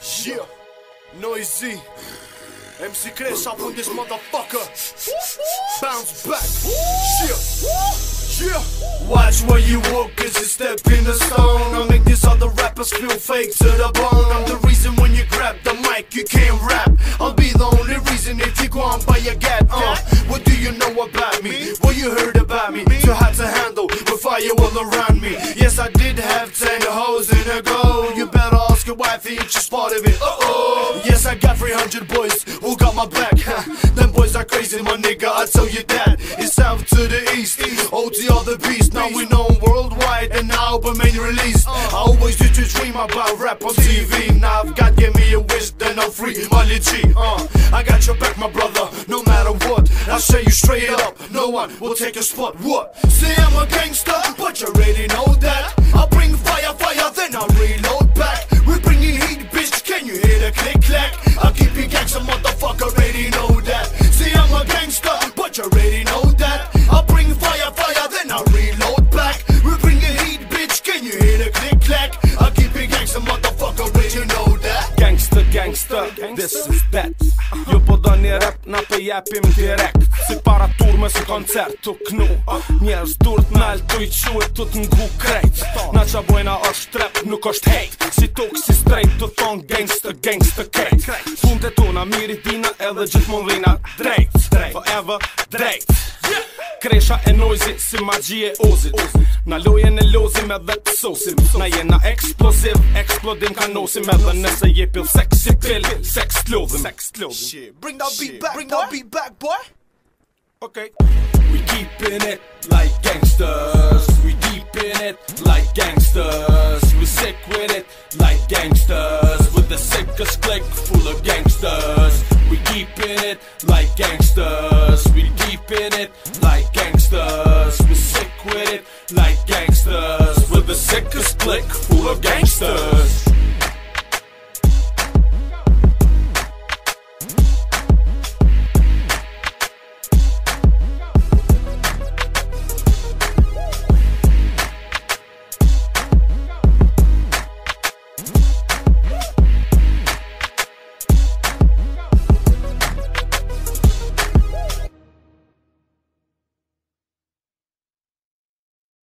Yeah, noisy. MC Kresha up on this motherfucker. Bounce back. Yeah, yeah. Watch where you walk as you step in the stone. I make these other rappers feel fake to the bone. I'm the reason when you grab the mic, you can't rap. I'll be the only reason if you go on by your gap. Uh, what do you know about me? What you heard about me? Too hard to handle with fire all around me. Yes, I did have 10 hoes your wife if she's part of it. Uh oh. Yes, I got 300 boys who got my back. Them boys are crazy, my nigga. I tell you that. It's south to the east, O to all the beast. Now we know worldwide, and album ain't released. I always used to dream about rap on TV. Now I've got give me a wish, then I'm free. Molly G, uh, I got your back, my brother. No matter what, I'll say you straight up. No one will take your spot. What? Say I'm a gangster, but you already know reload back. We bringing heat, bitch. Can you hear the click clack? I keep it gangster, motherfucker. Already know that. Gangster, gangster, this is that Jo po do një rap, na pe jepim direkt Si para turme, si koncert të knu Njerës dur t'nal, tu i quet, tu t'ngu krejt Na qa bojna është trap, nuk është hate Si tuk, si straight, tu thon gangster, gangster kejt Punë të tuna, miri dina, edhe gjithmon dhina Drejt, forever, drejt Kresha e noisy si magji e ozit Na lojen e lozim edhe të sosim Na jena eksplosiv, eksplodim ka nosim Edhe nëse je pil seksi pil, sex t'lodhim bring that beat back, bring that beat back, boy. Okay. We keeping it like gangsters. We deep in it like gangsters. We sick with it like gangsters. With the sickest clique full of gangsters keeping it like gangsters. We keeping it like gangsters. We sick with it like gangsters. We're the sickest clique full of gangsters.